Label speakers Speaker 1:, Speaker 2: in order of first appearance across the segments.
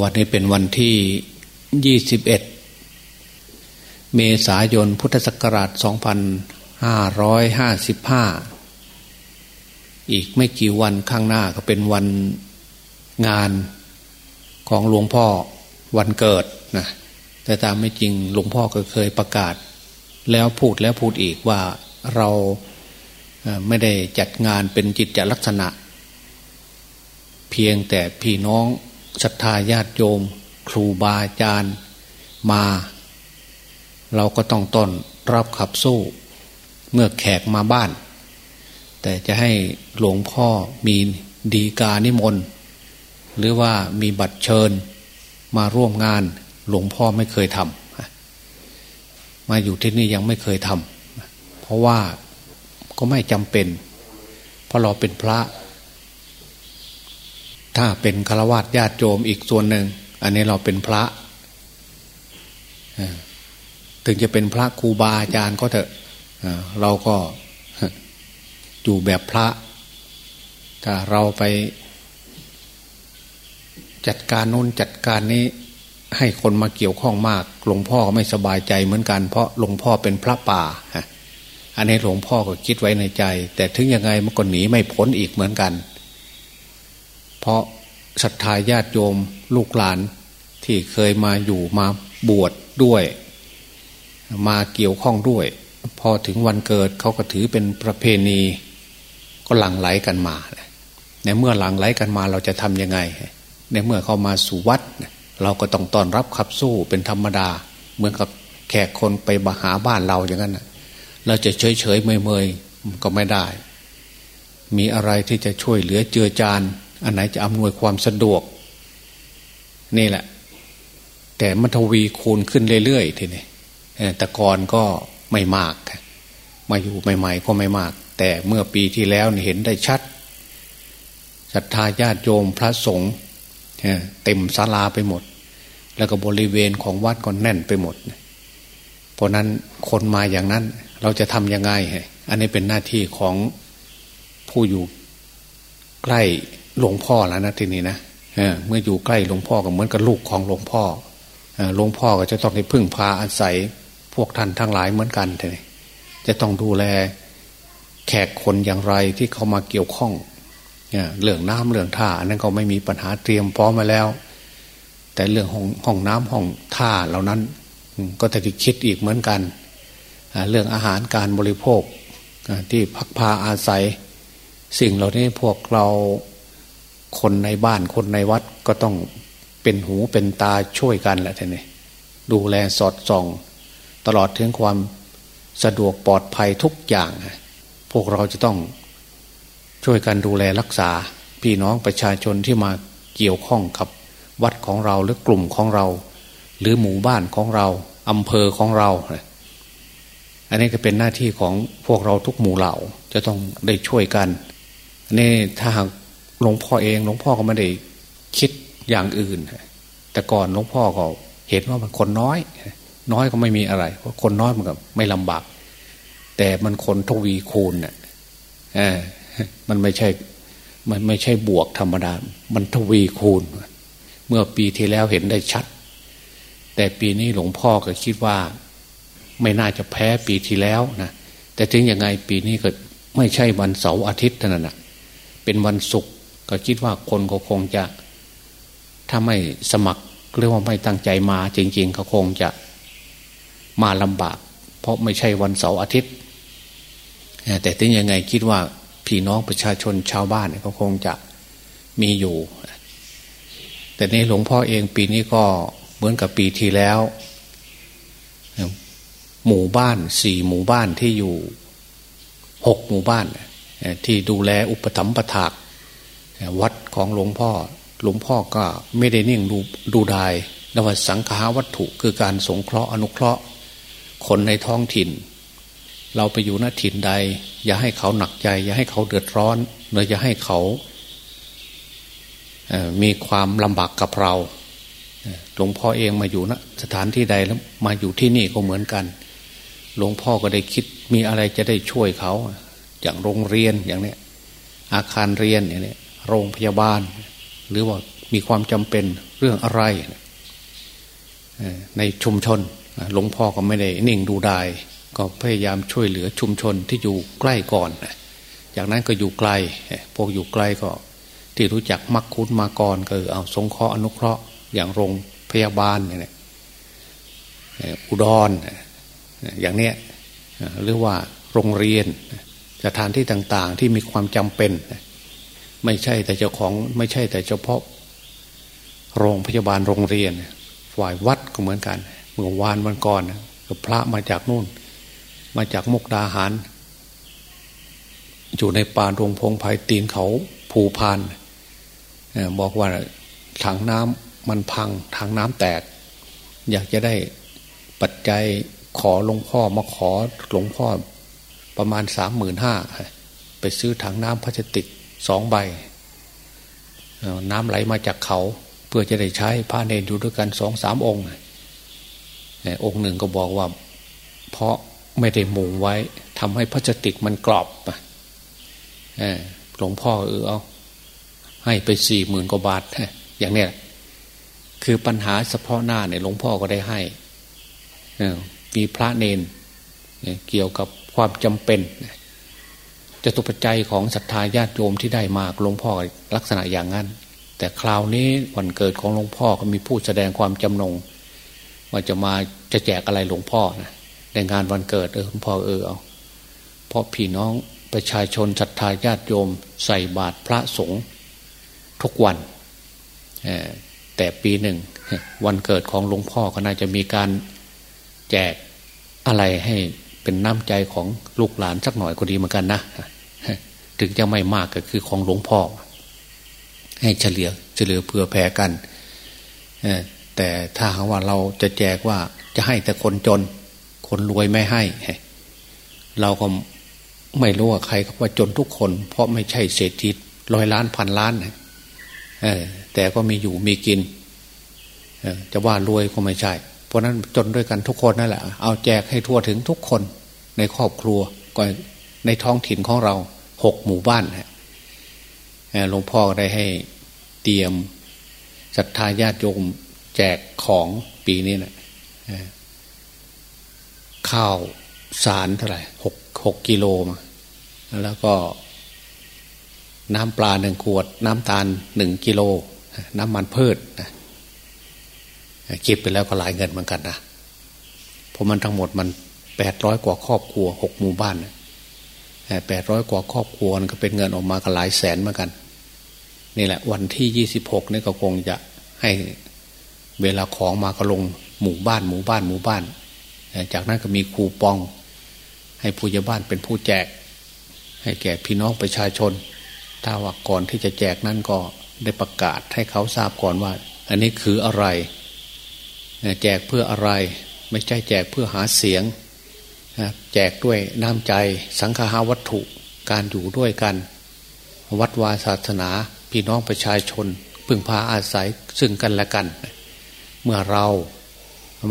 Speaker 1: วันนี้เป็นวันที่ยี่สิบเอ็ดเมษายนพุทธศักราชสองพันห้าร้อยห้าสิบห้าอีกไม่กี่วันข้างหน้าก็เป็นวันงานของหลวงพ่อวันเกิดนะแต่ตามไม่จริงหลวงพ่อก็เคยประกาศ แล้วพูดแล้วพูดอีกว่าเราไม่ได้จัดงานเป็นจิตจลักษณะ เพียงแต่พี่น้อง ศรัทธาญาติโยม ครูบาอาจารย์มา เราก็ต้องต้อนรับขับสู้ เมื่อแขกมาบ้าน แต่จะให้หลวงพ่อมีดีกานิมนต์หรือว่ามีบัตรเชิญมาร่วมงานหลวงพ่อไม่เคยทำมาอยู่ที่นี่ยังไม่เคยทำเพราะว่าก็ไม่จำเป็น เพราะเราเป็นพระ ถ้าเป็นฆราวาสญาติโยมอีกส่วนหนึ่ง อันนี้เราเป็นพระ ถึงจะเป็นพระครูบาอาจารย์ก็เถอะเราก็อยู่แบบพระ ถ้าเราไป จัดการโน้นจัดการนี้ ให้คนมาเกี่ยวข้องมากหลวงพ่อก็ไม่สบายใจเหมือนกัน เพราะหลวงพ่อเป็นพระป่าอันนี้หลวงพ่อก็คิดไว้ในใจ แต่ถึงยังไงมันก็หนีไม่พ้นอีกเหมือนกัน เพราะศรัทธาญาติโยมลูกหลานที่เคยมาอยู่มาบวชดด้วย มาเกี่ยวข้องด้วย พอถึงวันเกิดเขาก็ถือเป็นประเพณี ก็หลั่งไหลกันมาในเมื่อหลั่งไหลกันมาเราจะทำยังไง ในเมื่อเขามาสู่วัด เราก็ต้องต้อนรับขับสู้เป็นธรรมดา เหมือนกับแขกคนไปบาหาบ้านเราอย่างนั้นเราจะเฉยเฉยเมยเมยก็ไม่ได้ มีอะไรที่จะช่วยเหลือเจือจาน อันไหนจะอำนวยความสะดวก นี่แหละ แต่มันทวีคูณขึ้นเรื่อยๆทีนี้แต่ก่อนก็ไม่มาก มาอยู่ใหม่ๆก็ไม่มาก แต่เมื่อปีที่แล้วเห็นได้ชัดศรัทธาญาติโยมพระสงฆ์เต็มศาลาไปหมด แล้วก็บริเวณของวัดก็แน่นไปหมด เพราะนั้นคนมาอย่างนั้นเราจะทำยังไง อันนี้เป็นหน้าที่ของผู้อยู่ใกล้ หลวงพ่อแล้วนะทีนี้นะเมื่ออยู่ใกล้หลวงพ่อก็เหมือนกับลูกของหลวงพ่อหลวงพ่อก็จะต้องให้พึ่งพาอาศัยพวกท่านทั้งหลายเหมือนกันทีนี้จะต้องดูแลแขกคนอย่างไรที่เขามาเกี่ยวข้องเรื่องน้ำเรื่องท่าอันนั้นก็ไม่มีปัญหาเตรียมพร้อมมาแล้ว แต่เรื่องห้องห้องน้ำห้องท่าเหล่านั้น ก็จะคิดอีกเหมือนกัน เรื่องอาหารการบริโภคที่พักพาอาศัย สิ่งเหล่านี้พวกเรา คนในบ้านคนในวัดก็ต้องเป็นหูเป็นตาช่วยกันแหละท่านนี่ดูแลสอดส่อง ตลอดถึงความสะดวกปลอดภัยทุกอย่าง พวกเราจะต้องช่วยกันดูแลรักษา พี่น้องประชาชนที่มาเกี่ยวข้องกับวัดของเราหรือกลุ่มของเรา หรือหมู่บ้านของเราอำเภอของเรา อันนี้ก็เป็นหน้าที่ของพวกเราทุกหมู่เหล่าจะต้องได้ช่วยกันนี่ถ้าหาก หลวงพ่อเองหลวงพ่อก็ไม่ได้คิดอย่างอื่น แต่ก่อนหลวงพ่อก็เห็นว่ามันคนน้อย น้อยก็ไม่มีอะไร เพราะคนน้อยมันก็ไม่ลำบาก แต่มันคนทวีคูณเนี่ยมันไม่ใช่ มันไม่ใช่บวกธรรมดา มันทวีคูณ เมื่อปีที่แล้วเห็นได้ชัด แต่ปีนี้หลวงพ่อก็คิดว่า ไม่น่าจะแพ้ปีที่แล้วนะแต่ถึงยังไงปีนี้ก็ไม่ใช่วันเสาร์อาทิตย์เท่านั้นนะเป็นวันศุกร์ ก็คิดว่าคนก็คงจะถ้าไม่สมัครเรียกว่าไม่ตั้งใจมา จริงๆเขาคงจะมาลำบาก เพราะไม่ใช่วันเสาร์อาทิตย์ แต่ถึงยังไงคิดว่าพี่น้องประชาชนชาวบ้านเขาคงจะมีอยู่ แต่ในหลวงพ่อเองปีนี้ก็เหมือนกับปีที่แล้ว หมู่บ้านสี่หมู่บ้านที่อยู่หกหมู่บ้านที่ดูแลอุปถัมภ์ประถาก วัดของหลวงพ่อ หลวงพ่อก็ไม่ได้นิ่งดูดูดายนวัตสังขาวัตถุคือการสงเคราะห์อนุเคราะห์ คนในท้องถิ่น เราไปอยู่ณถิ่นใด อย่าให้เขาหนักใจ อย่าให้เขาเดือดร้อนเนืออย่าให้เขามีความลำบากกับเราหลวงพ่อเองมาอยู่นะสถานที่ใดแล้วมาอยู่ที่นี่ก็เหมือนกัน หลวงพ่อก็ได้คิดมีอะไรจะได้ช่วยเขา อย่างโรงเรียนอย่างเนี้ยอาคารเรียนอย่างเนี้ย โรงพยาบาล หรือว่ามีความจำเป็นเรื่องอะไร ในชุมชนหลวงพ่อก็ไม่ได้นิ่งดูดายก็พยายามช่วยเหลือชุมชนที่อยู่ใกล้ก่อน จากนั้นก็อยู่ไกล พวกอยู่ไกลก็ ที่รู้จักมักคุ้นมาก่อนก็เอาสงเคราะห์อนุเคราะห์อย่างโรงพยาบาลเนี่ยอุดรอย่างเนี้ยหรือว่าโรงเรียนสถานที่ต่างๆที่มีความจำเป็น ไม่ใช่แต่เจ้าของไม่ใช่แต่เฉพาะ โรงพยาบาลโรงเรียน ฝ่ายวัดก็เหมือนกัน เมื่อวานวันก่อนก็พระมาจากนู่น มาจากมุกดาหาร อยู่ในป่าดงพงไพ่ตีนเขาภูพานบอกว่าถังน้ำมันพังถังน้ำแตก อยากจะได้ปัจจัยขอหลวงพ่อมาขอหลวงพ่อประมาณสามหมื่นห้าไปซื้อถังน้ำพลาสติก สองใบ น้ำไหลมาจากเขา เพื่อจะได้ใช้พระเนรอยู่ด้วยกันสองสามองค์องค์หนึ่งก็บอกว่า เพราะไม่ได้มุงไว้ทำให้พลาสติกมันกรอบหลวงพ่อเออเอาให้ไปสี่หมื่นกว่าบาท อย่างเนี้ยคือปัญหาเฉพาะหน้าเนี่ยหลวงพ่อก็ได้ให้มีพระเนนเกี่ยวกับความจำเป็น จะตุปัจจัยของศรัทธาญาติโยมที่ได้มากหลวงพ่อลักษณะอย่างนั้น แต่คราวนี้วันเกิดของหลวงพ่อก็มีผู้แสดงความจำนงว่าจะมาจะแจกอะไรหลวงพ่อนะในงานวันเกิดเออหลวงพ่อเออเอาเพราะพี่น้องประชาชนศรัทธาญาติโยม ใส่บาตรพระสงฆ์ทุกวันแต่ปีหนึ่ง วันเกิดของหลวงพ่อก็น่าจะมีการแจกอะไรให้ เป็นน้ำใจของลูกหลานสักหน่อยก็ดีเหมือนกันนะถึงจะไม่มากก็คือของหลวงพ่อ ให้เฉลี่ยเฉลี่ยเผื่อแผ่กันแต่ถ้าว่าเราจะแจกว่าจะให้แต่คนจน คนรวยไม่ให้ เราก็ไม่รู้ว่าใครว่าจนทุกคน เพราะไม่ใช่เศรษฐีร้อยล้านพันล้านแต่ก็มีอยู่มีกินจะว่ารวยก็ไม่ใช่ เพราะนั้นจนด้วยกันทุกคนนั่นแหละ เอาแจกให้ทั่วถึงทุกคนในครอบครัวก็ในท้องถิ่นของเราหกหมู่บ้านหลวงพ่อได้ให้เตรียมศรัทธาญาติโยมแจกของปีนี้นะข้าวสารเท่าไหร่หกหกกิโลมาแล้วก็น้ำปลาหนึ่งขวด น้ำตาลหนึ่งกิโล น้ำมันพืชนะ คิดไปแล้วก็หลายเงินเหมือนกันนะเพราะมันทั้งหมดมันแปดร้อยกว่าครอบครัวหกหมู่บ้านแปดร้อยกว่าครอบครัวก็เป็นเงินออกมาก็หลายแสนเหมือนกัน นี่แหละ วันที่ยี่สิบหกนี่ก็คงจะให้เวลาของมาก็ลงหมู่บ้านหมู่บ้านหมู่บ้าน จากนั้นก็มีคูปอง ให้ผู้ใหญ่บ้านเป็นผู้แจก ให้แก่พี่น้องประชาชน ถ้าว่าก่อนที่จะแจกนั่นก็ได้ประกาศให้เขาทราบก่อนว่า อันนี้คืออะไร แจกเพื่ออะไร ไม่ใช่แจกเพื่อหาเสียง แจกด้วยน้ำใจสังฆาวัตถุการอยู่ด้วยกัน วัดวาศาสนาพี่น้องประชาชน พึ่งพาอาศัยซึ่งกันและกัน เมื่อเรา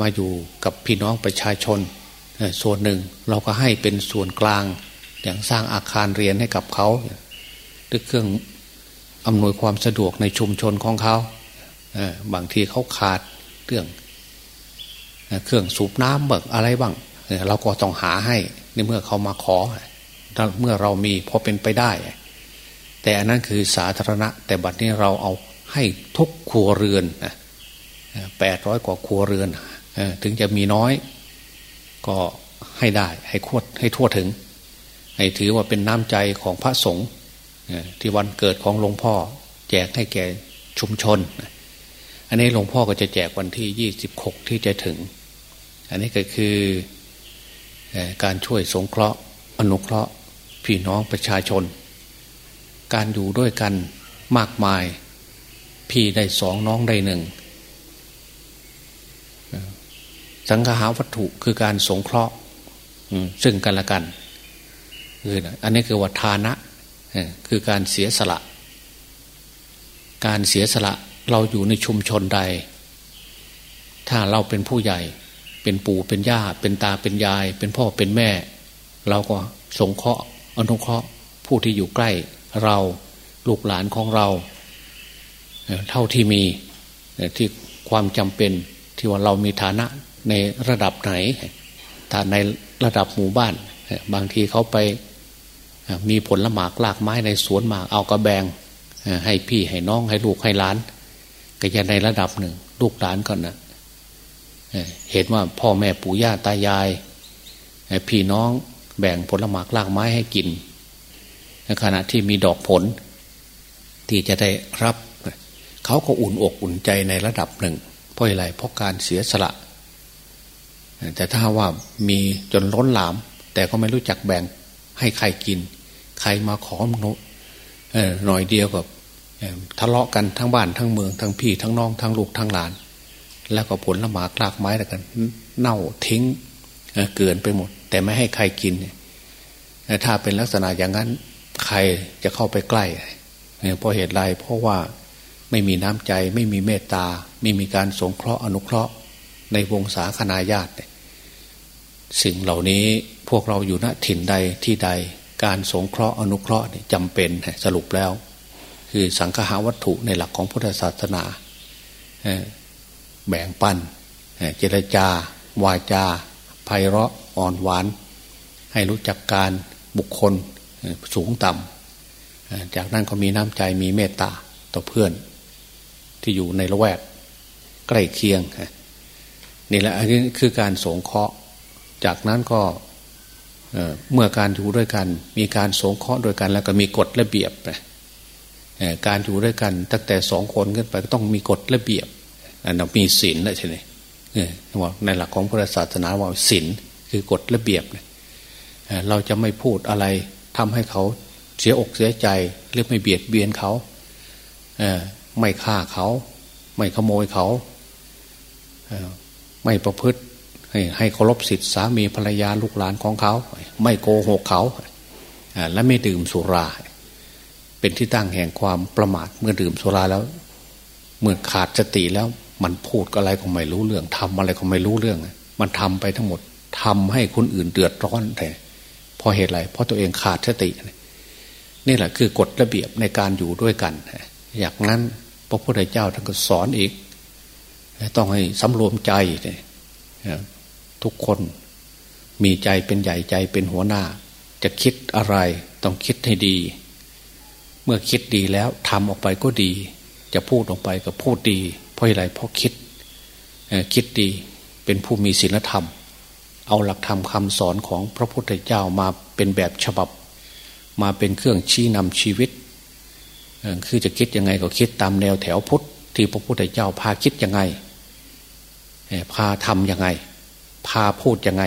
Speaker 1: มาอยู่กับพี่น้องประชาชน ส่วนหนึ่งเราก็ให้เป็นส่วนกลาง อย่างสร้างอาคารเรียนให้กับเขาด้วยเครื่องอำนวยความสะดวกในชุมชนของเขา บางทีเขาขาดเรื่อง เครื่องสูบน้ำเบิกอะไรบ้างเราก็ต้องหาให้ในเมื่อเขามาขอเมื่อเรามีพอเป็นไปได้ แต่อันนั้นคือสาธารณะ แต่บัดนี้เราเอาให้ทุกครัวเรือนนะแปดร้อยกว่าครัวเรือนถึงจะมีน้อย ก็ให้ได้ให้ควดให้ทั่วถึง ให้ถือว่าเป็นน้ำใจของพระสงฆ์ที่วันเกิดของหลวงพ่อ แจกให้แก่ชุมชน อันนี้หลวงพ่อก็จะแจกวันที่ยี่สิบหกที่จะถึง อันนี้ก็คือการช่วยสงเคราะห์อนุเคราะห์พี่น้องประชาชน การอยู่ด้วยกันมากมาย พี่ได้สองน้องได้หนึ่งสังหาวัตถุคือการสงเคราะห์ซึ่งกันและกันคืออันนี้คือวัฒานะคือการเสียสละ การเสียสละเราอยู่ในชุมชนใด ถ้าเราเป็นผู้ใหญ่ เป็นปู่เป็นย่า เป็นตาเป็นยาย เป็นพ่อเป็นแม่ เราก็สงเคราะห์อนุเคราะห์ผู้ที่อยู่ใกล้เราลูกหลานของเรา เท่าที่มีที่ความจำเป็นที่ว่าเรามีฐานะในระดับไหนถ้าในระดับหมู่บ้าน บางทีเขาไปมีผลละหมากลากไม้ในสวนหมากเอากระแบงให้พี่ให้น้องให้ลูกให้หลานก็จะในระดับหนึ่ง ลูกหลานก่อนนะ เห็นว่าพ่อแม่ปู่ย่าตายายพี่น้องแบ่งผลหมากลากไม้ให้กินในขณะที่มีดอกผล ที่จะได้รับ เขาก็อุ่นอกอุ่นใจในระดับหนึ่ง เพราะอะไรเพราะการเสียสละ แต่ถ้าว่ามีจนล้นหลาม แต่ก็ไม่รู้จักแบ่งให้ใครกิน ใครมาขอหนุหน่อยเดียวกับทะเลาะกันทั้งบ้านทั้งเมืองทั้งพี่ทั้งน้องทั้งลูกทั้งหลาน แล้วก็ผลละหมากลากไม้แล้วกัน เน่าทิ้งเกินไปหมด แต่ไม่ให้ใครกินถ้าเป็นลักษณะอย่างนั้น ใครจะเข้าไปใกล้เพราะเหตุไรเพราะว่าไม่มีน้ำใจ ไม่มีเมตตา ไม่มีการสงเคราะห์อนุเคราะห์ ในวงศาคณาญาติสิ่งเหล่านี้พวกเราอยู่ณถิ่นใดที่ใดการสงเคราะห์อนุเคราะห์จำเป็นสรุปแล้ว คือสังฆาวัตถุในหลักของพุทธศาสนา แบ่งปันเจรจา วาจาไพเราะอ่อนหวาน ให้รู้จักการบุคคลสูงต่ำจากนั้นก็มีน้ำใจมีเมตตาต่อเพื่อน ที่อยู่ในละแวกใกล้เคียงนี่แหละอันนี้คือการสงเคราะห์ จากนั้นก็เมื่อการอยู่ด้วยกัน มีการสงเคราะห์ด้วยกัน แล้วก็มีกฎระเบียบการอยู่ด้วยกัน ตั้งแต่สองคนขึ้นไปก็ต้องมีกฎระเบียบ อันนั้นมีศีลนะใช่ไหมว่าในหลักของพุทธศาสนาว่าศีลคือกฎระเบียบเราจะไม่พูดอะไรทำให้เขาเสียอกเสียใจหรือไม่เบียดเบียนเขาไม่ฆ่าเขา ไม่ขโมยเขาไม่ประพฤติให้ให้เคารพสิทธิสามีภรรยาลูกหลานของเขา ไม่โกหกเขาและไม่ดื่มสุรา เป็นที่ตั้งแห่งความประมาทเมื่อดื่มสุราแล้ว เมื่อขาดสติแล้ว มันพูดอะไรก็ไม่รู้เรื่องทำอะไรก็ไม่รู้เรื่อง มันทำไปทั้งหมดทำให้คนอื่นเดือดร้อนแต่พราะเหตุอะไรเพราะตัวเองขาดสติ นี่แหละคือกฎระเบียบในการอยู่ด้วยกันอย่างนั้นพระพุทธเจ้าท่านก็สอนอีก ต้องให้สำรวมใจทุกคนมีใจเป็นใหญ่ใจเป็นหัวหน้า จะคิดอะไรต้องคิดให้ดี เมื่อคิดดีแล้วทำออกไปก็ดี จะพูดออกไปก็พูดดี ราะอะไรเพราะคิดคิดดีเป็นผู้มีศีลธรรม เอาหลักธรรมคำสอนของพระพุทธเจ้ามาเป็นแบบฉบับ มาเป็นเครื่องชี้นำชีวิต คือจะคิดยังไงก็คิดตามแนวแถวพุทธที่พระพุทธเจ้าพาคิดยังไง พาทำยังไง พาพูดยังไง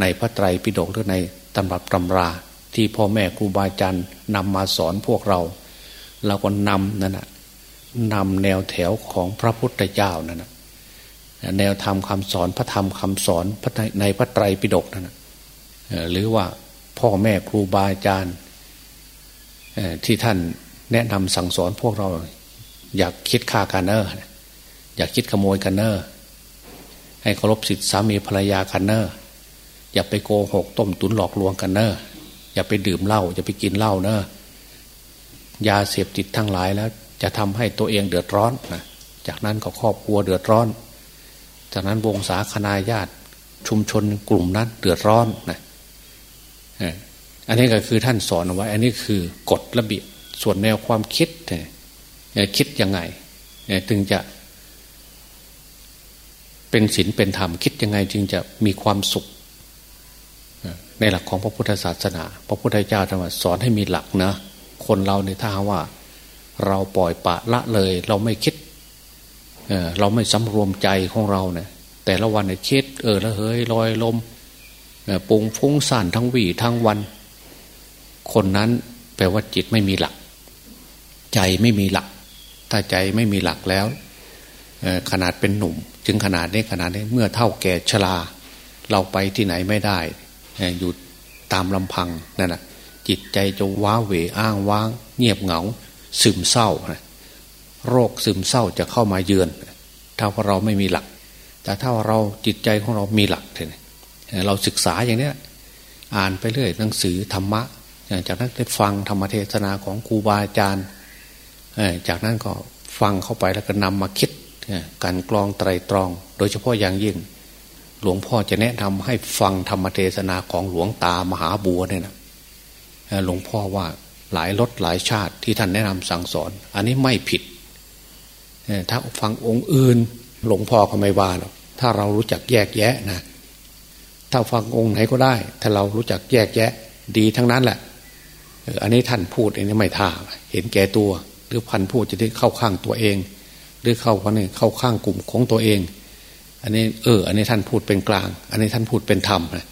Speaker 1: ในพระไตรปิฎกหรือในตำรับตำราที่พ่อแม่ครูบาอาจารย์นำมาสอนพวกเรา เราก็นำนั่นนะ นำแนวแถวของพระพุทธเจ้านั่นนะแนวธรรมคำสอนพระธรรมคำสอนในพระไตรปิฎกนั่นนะหรือว่าพ่อแม่ครูบาอาจารย์ที่ท่านแนะนำสั่งสอนพวกเรา อยากคิดฆ่ากันเนอร์อยากคิดขโมยกันเนอร์ให้เคารพสิทธิสามีภรรยากันเน้ออย่าไปโกหกต้มตุ๋นหลอกลวงกันเน้ออย่าไปดื่มเหล้าอย่าไปกินเหล้าเน้อยาเสพติดทั้งหลายแล้ว จะทำให้ตัวเองเดือดร้อนนะจากนั้นก็ครอบครัวเดือดร้อน จากนั้นวงศาคณาญาติชุมชนกลุ่มนั้นเดือดร้อนนะอันนี้ก็คือท่านสอนเอาไว้ อันนี้คือกฎระเบียบส่วนแนวความคิดคิดยังไงถึงจะ เป็นศีลเป็นธรรมคิดยังไง จึงจะมีความสุข ในหลักของพระพุทธศาสนา พระพุทธเจ้าธรรมสอนให้มีหลักนะ คนเราในท่าว่า เราปล่อยปะละเลย เราไม่คิดเเราไม่สำรวมใจของเราเนี่ย แต่ละวันเนี่ยคิด เออละเฮ้ยลอยลมปุงฟุ้งซ่านทั้งวี่ทั้งวัน คนนั้นแปลว่าจิตไม่มีหลัก ใจไม่มีหลัก ถ้าใจไม่มีหลักแล้วขนาดเป็นหนุ่มจึงขนาดนี้ขนาดนี้เมื่อเท่าแก่ชราเราไปที่ไหนไม่ได้อยู่ตามลำพังนั่นแหะจิตใจจะว้าเหวอ้างว้าง เงียบเหงา ซึมเศร้า โรคซึมเศร้าจะเข้ามาเยือน ถ้าว่าเราไม่มีหลัก แต่ถ้าเราจิตใจของเรามีหลักเราศึกษาอย่างเนี้ยอ่านไปเรื่อยหนังสือธรรมะ จากนั้นได้ฟังธรรมเทศนาของครูบาอาจารย์จากนั้นก็ฟังเข้าไปแล้วก็นำมาคิดการกรองไตรตรอง โดยเฉพาะอย่างยิ่ง หลวงพ่อจะแนะนำให้ฟังธรรมเทศนาของหลวงตามหาบัวเนี่ยนะหลวงพ่อว่า หลายรสหลายชาติที่ท่านแนะนำสั่งสอน อันนี้ไม่ผิด ถ้าฟังองค์อื่นหลวงพ่อก็ไม่ว่าหรอกถ้าเรารู้จักแยกแยะนะ ถ้าฟังองค์ไหนก็ได้ ถ้าเรารู้จักแยกแยะ ดีทั้งนั้นแหละอันนี้ท่านพูดอันนี้ไม่ท่า เห็นแก่ตัว หรือพันพูดจะได้เข้าข้างตัวเอง หรือเข้าคนนี้เข้าข้างกลุ่มของตัวเอง อันนี้เออ อันนี้ท่านพูดเป็นกลาง อันนี้ท่านพูดเป็นธรรมนะ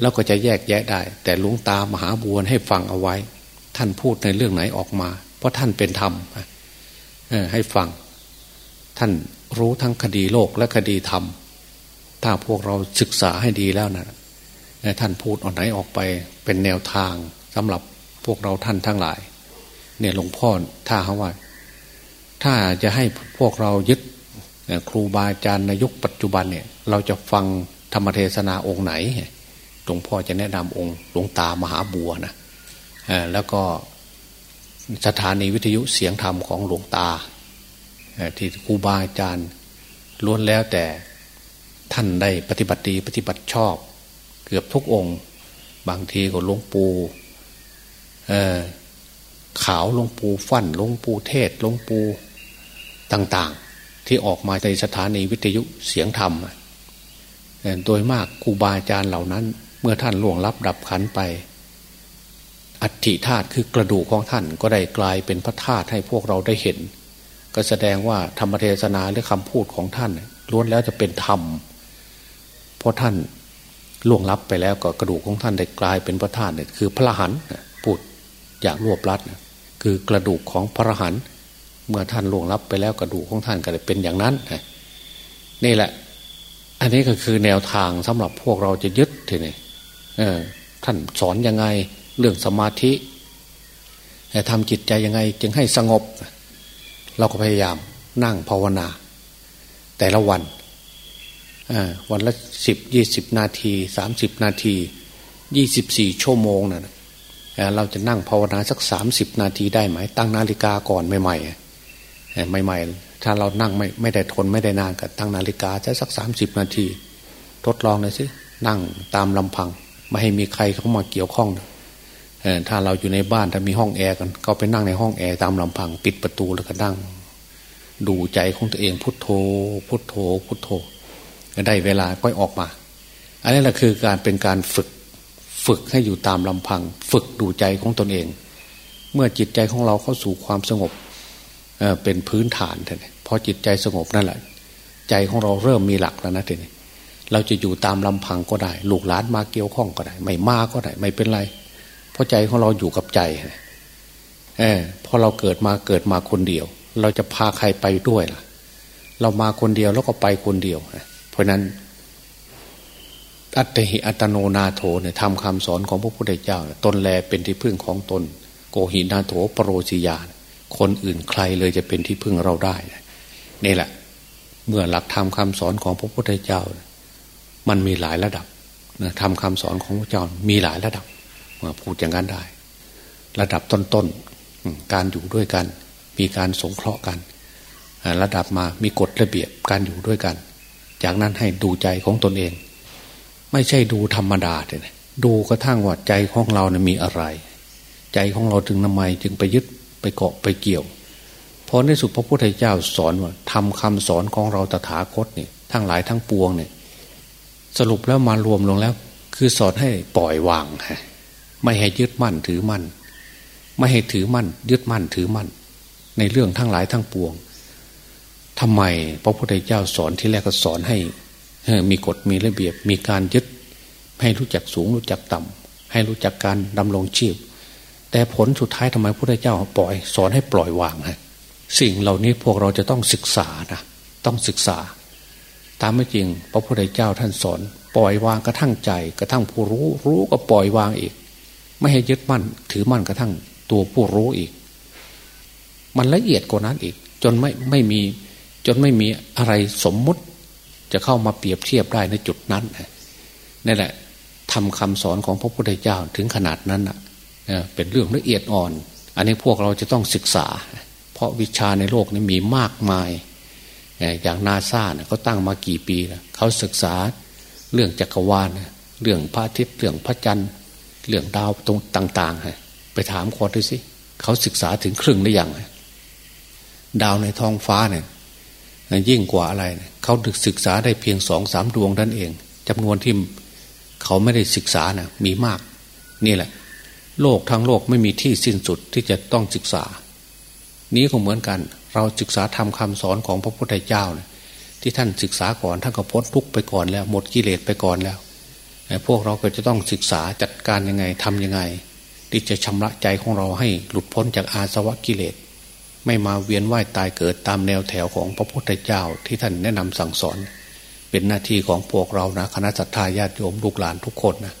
Speaker 1: แล้วก็จะแยกแยะได้ แต่ลุงตามหาบวนให้ฟังเอาไว้ ท่านพูดในเรื่องไหนออกมา เพราะท่านเป็นธรรมให้ฟัง ท่านรู้ทั้งคดีโลกและคดีธรรม ถ้าพวกเราศึกษาให้ดีแล้วนะท่านพูดออกไหนออกไปเป็นแนวทางสำหรับพวกเราท่านทั้งหลาย เนี่ยหลวงพ่อถ้าเขาว่า ถ้าจะให้พวกเรายึดครูบาอาจารย์ในยุคปัจจุบันเนี่ย เราจะฟังธรรมเทศนาองค์ไหนหลวงพ่อจะแนะนำองค์หลวงตามหาบัวนะ แล้วก็สถานีวิทยุเสียงธรรมของหลวงตาที่ครูบาอาจารย์ล้วนแล้วแต่ท่านได้ปฏิบัติดีปฏิบัติชอบ เกือบทุกองค์ บางทีก็หลวงปู่ขาวหลวงปู่ฟั่นหลวงปู่เทศหลวงปู่ต่าง ๆ ที่ออกมาในสถานีวิทยุเสียงธรรมโดยมากครูบาอาจารย์เหล่านั้น เมื่อท่านล่วงลับดับขันไป อัฐิธาตุคือกระดูกของท่านก็ได้กลายเป็นพระธาตุให้พวกเราได้เห็น ก็แสดงว่าธรรมเทศนาหรือคำพูดของท่านล้วนแล้วจะเป็นธรรม เพราะท่านล่วงลับไปแล้วก็กระดูกของท่านได้กลายเป็นพระธาตุเนี่ยคือพระหันพูดอย่างรวบลัดคือกระดูกของพระหันเมื่อท่านล่วงลับไปแล้วกระดูกของท่านก็เลยเป็นอย่างนั้นนี่แหละ อันนี้ก็คือแนวทางสำหรับพวกเราจะยึดทีนี้ท่านสอนยังไง เรื่องสมาธิทำจิตใจยังไง จึงให้สงบ เราก็พยายามนั่งภาวนา แต่ละวันวันละสิบยี่สิบนาทีสามสิบนาทียี่สิบสี่ชั่วโมงนะ่ะเราจะนั่งภาวนาสักสามสิบนาทีได้ไหม ตั้งนาฬิกาก่อนใหม่ๆใหม่ๆ ถ้าเรานั่งไม่ไม่ได้ทนไม่ได้นานก็ตั้งนาฬิกาจะสักสามสิบนาที ทดลองเลยสินั่งตามลำพัง ไม่ให้มีใครเข้ามาเกี่ยวข้อง ถ้าเราอยู่ในบ้านถ้ามีห้องแอร์กันก็ไปนั่งในห้องแอร์ตามลำพังปิดประตูแล้วก็นั่ง ดูใจของตัวเองพุทโธ พุทโธ พุทโธได้เวลาก็ออกมา อันนี้แหละคือการเป็นการฝึกฝึกให้อยู่ตามลำพัง ฝึกดูใจของตนเอง เมื่อจิตใจของเราเข้าสู่ความสงบเเป็นพื้นฐานท่านพอจิตใจสงบนั่นแหละ ใจของเราเริ่มมีหลักแล้วนะทีนี้เราจะอยู่ตามลำพังก็ได้ ลูกหลานมาเกี่ยวข้องก็ได้ ไม่มาก็ได้ ไม่เป็นไร เพราะใจของเราอยู่กับใจเออพอเราเกิดมาเกิดมาคนเดียว เราจะพาใครไปด้วยล่ะ เรามาคนเดียวแล้วก็ไปคนเดียวเพราะนั้น อัตหิอัตโนนาโถเนี่ยทำคำสอนของพระพุทธเจ้าตนแลเป็นที่พึ่งของตน โกหินาโถปรโรชิยา คนอื่นใครเลยจะเป็นที่พึ่งเราได้นี่แหละ เมื่อหลักธรรมคาสอนของพระพุทธเจ้า มันมีหลายระดับนะทำคำสอนของพระเจ้ามีหลายระดับ พูดอย่างนั้นได้ ระดับต้นๆการอยู่ด้วยกัน มีการสงเคราะห์กัน ระดับมามีกฎระเบียบการอยู่ด้วยกัน จากนั้นให้ดูใจของตนเอง ไม่ใช่ดูธรรมดาเลยดูกระทั่งว่าใจของเราเนี่ยมีอะไร ใจของเราถึงทำไมจึงไปยึดไปเกาะไปเกี่ยวเพราะในสุดพระพุทธเจ้าสอนว่าทำคำสอนของเราตถาคตเนี่ยทั้งหลายทั้งปวงเนี่ย สรุปแล้วมารวมลงแล้ว คือสอนให้ปล่อยวางฮะ ไม่ให้ยึดมั่นถือมั่น ไม่ให้ถือมั่น ยึดมั่นถือมั่น ในเรื่องทั้งหลายทั้งปวงทำไมพระพุทธเจ้าสอนที่แรกก็สอนให้มีกฎมีระเบียบมีการยึด ให้รู้จักสูงรู้จักต่ำให้รู้จักการดำรงชีพ แต่ผลสุดท้ายทำไมพระพุทธเจ้าปล่อย สอนให้ปล่อยวางฮะสิ่งเหล่านี้พวกเราจะต้องศึกษานะต้องศึกษา ตามไม่จริง พระพุทธเจ้าท่านสอน ปล่อยวางกระทั่งใจ กระทั่งผู้รู้รู้ก็ปล่อยวางอีก ไม่ให้ยึดมั่น ถือมั่นกระทั่งตัวผู้รู้อีก มันละเอียดกว่านั้นอีก จนไม่ไม่มีจนไม่มีอะไรสมมุติ จะเข้ามาเปรียบเทียบได้ในจุดนั้นนั่แหละทำคำสอนของพระพุทธเจ้าถึงขนาดนั้นอะเป็นเรื่องละเอียดอ่อน อันนี้พวกเราจะต้องศึกษา เพราะวิชาในโลกนี้มีมากมาย อย่างนาซาเนี่ยเขาตั้งมากี่ปีแล้วเขาศึกษาเรื่องจักรวาลเรื่องพระอาทิตย์เรื่องพระจันทร์ เรื่องดาวตรงต่างๆไปถามคนดูสิเขาศึกษาถึงครึ่งหรือยังดาวในท้องฟ้าเนี่ยยิ่งกว่าอะไรเขาศึกษาได้เพียงสองสามดวงนั่นเองจำนวนที่เขาไม่ได้ศึกษานะมีมาก นี่แหละ โลกทั้งโลกไม่มีที่สิ้นสุดที่จะต้องศึกษา นี้ก็เหมือนกัน เราศึกษาทำคำสอนของพระพุทธเจ้านะที่ท่านศึกษาก่อนท่านก็พ้นทุกไปก่อนแล้ว หมดกิเลสไปก่อนแล้ว พวกเราก็จะต้องศึกษาจัดการยังไงทำยังไงที่จะชำระใจของเราให้หลุดพ้นจากอาสวะกิเลส ไม่มาเวียนว่ายตายเกิดตามแนวแถวของพระพุทธเจ้าที่ท่านแนะนำสั่งสอน เป็นหน้าที่ของพวกเรานะคณะสัตยาญาติโยมลูกหลานทุกคนนะ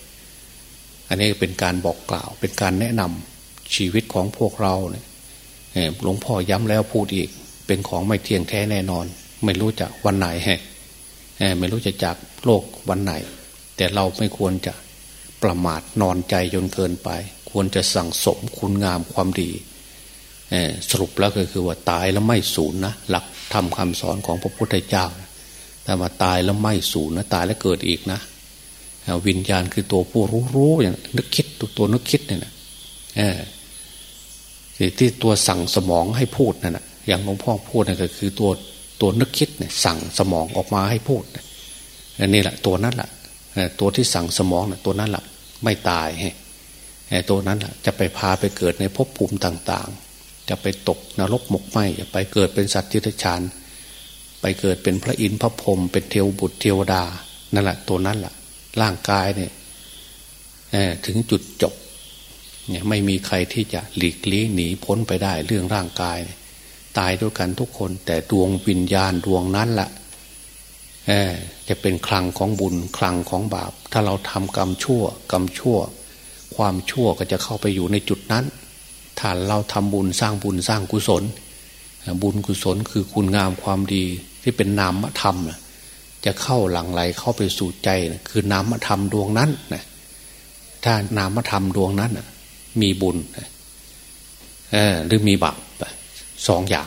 Speaker 1: อันนี้เป็นการบอกกล่าวเป็นการแนะนำชีวิตของพวกเราเนี่ยหลวงพ่อย้ำแล้วพูดอีก เป็นของไม่เที่ยงแท้แน่นอน ไม่รู้จะวันไหนฮะไม่รู้จะจากโลกวันไหน แต่เราไม่ควรจะประมาทนอนใจจนเกินไป ควรจะสั่งสมคุณงามความดีสรุปแล้วก็คือว่าตายแล้วไม่สูญนะหลักทำคำสอนของพระพุทธเจ้าแต่ว่าตายแล้วไม่สูญนะตายแล้วเกิดอีกนะวิญญาณคือตัวผู้รู้รู้อย่างนึกคิดตัวตัวนึกคิดเนี่ยนะที่ตัวสั่งสมองให้พูดนั่นนะอย่างหลวงพ่อพูดนั่นก็คือตัวตัวนึกคิดเนี่ยสั่งสมองออกมาให้พูดนี่แหละตัวนั้นแหละ ตัวที่สั่งสมองนะตัวนั้นแหละไม่ตายตัวนั้นแหละจะไปพาไปเกิดในภพภูมิต่างๆ จะไปตกนรกหมกไหมจะไปเกิดเป็นสัตว์ที่ทชานไปเกิดเป็นพระอินทร์พระพรหมเป็นเทวบุตรเทวดานั่นแหละตัวนั้นแหละร่างกายเนี่ยถึงจุดจบเนี่ยไม่มีใครที่จะหลีกลี่หนีพ้นไปได้เรื่องร่างกาย ตายด้วยกันทุกคน แต่ดวงวิญญาณดวงนั้นละ่ะ จะเป็นคลังของบุญคลังของบาป ถ้าเราทำกรรมชั่ว กรรมชั่ว ความชั่วก็จะเข้าไปอยู่ในจุดนั้น ถ้าเราทำบุญสร้างบุญสร้างกุศล บุญกุศลคือคุณงามความดีที่เป็นนามธรรมจะเข้าหลังไหลเข้าไปสู่ใจคือนามธรรมดวงนั้นนะถ้านามธรรมดวงนั้นมีบุญหรือมีบาปสองอย่าง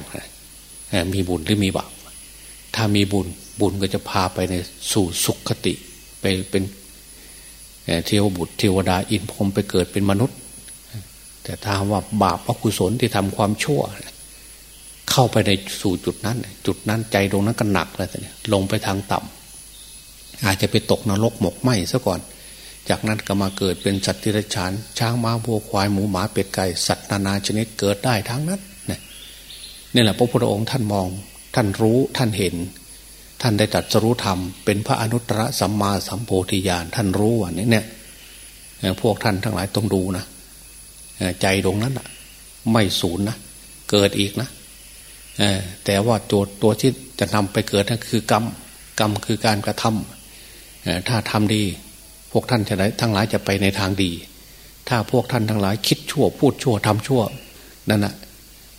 Speaker 1: มีบุญหรือมีบาปถ้ามีบุญ บุญก็จะพาไปในสู่สุขคติ ไปเป็นเทวบุตรเทวดาอินพรมไปเกิดเป็นมนุษย์ แต่ถ้าว่าบาปอกุศลที่ทำความชั่ว เข้าไปในสู่จุดนั้น จุดนั้นใจตรงนั้นก็หนักแล้วเนี่ยลงไปทางต่ำอาจจะไปตกนรกหมกไหมซะก่อน จากนั้นก็มาเกิดเป็นสัตว์ที่รฉานช้างม้าวัวควายหมูหมาเป็ดไก่สัตว์นานาชนิดเกิดได้ทั้งนั้นนี่แหละพระพุทธองค์ท่านมองท่านรู้ท่านเห็น ท่านได้ตัดสรู้ธรรม เป็นพระอนุตตรสัมมาสัมโพธิญาณท่านรู้ว่านี่เนี่ยพวกท่านทั้งหลายต้องดูนะใจตรงนั้นอะไม่สูญนะเกิดอีกนะแต่ว่าตัวตัวที่จะนำไปเกิดนั่นคือกรรมกรรมคือการกระทำถ้าทำดี พวกท่านจะได้ทั้งหลายจะไปในทางดี ถ้าพวกท่านทั้งหลายคิดชั่วพูดชั่วทำชั่วนั่นแหะ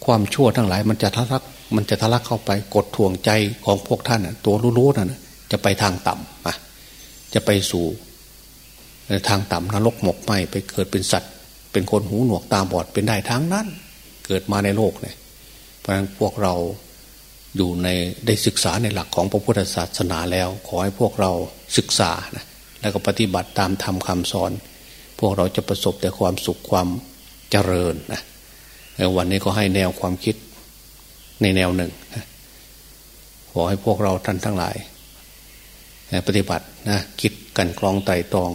Speaker 1: ความชั่วทั้งหลายมันจะทะลัก มันจะทะลักเข้าไปกดท่วงใจของพวกท่านตัวรู้ๆนั่นจะไปทางต่ำอะจะไปสู่ทางต่ำนรกหมกไหมไปเกิดเป็นสัตว์ เป็นคนหูหนวกตาบอดเป็นได้ทั้งนั้น เกิดมาในโลกเนี่ยเพราะฉะนั้นพวกเราอยู่ในได้ศึกษาในหลักของพระพุทธศาสนาแล้ว ขอให้พวกเราศึกษานะแล้วก็ปฏิบัติตามธรรมคาสอน พวกเราจะประสบแต่ความสุขความเจริญนะวันนี้ก็ให้แนวความคิด ในแนวหนึ่งขอให้พวกเราท่านทั้งหลาย ปฏิบัตินะคิดกันกรองไต่ตอง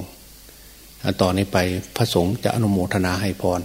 Speaker 1: ต่อนนี้ไปพระสงฆ์จะอนุโมทนาให้พร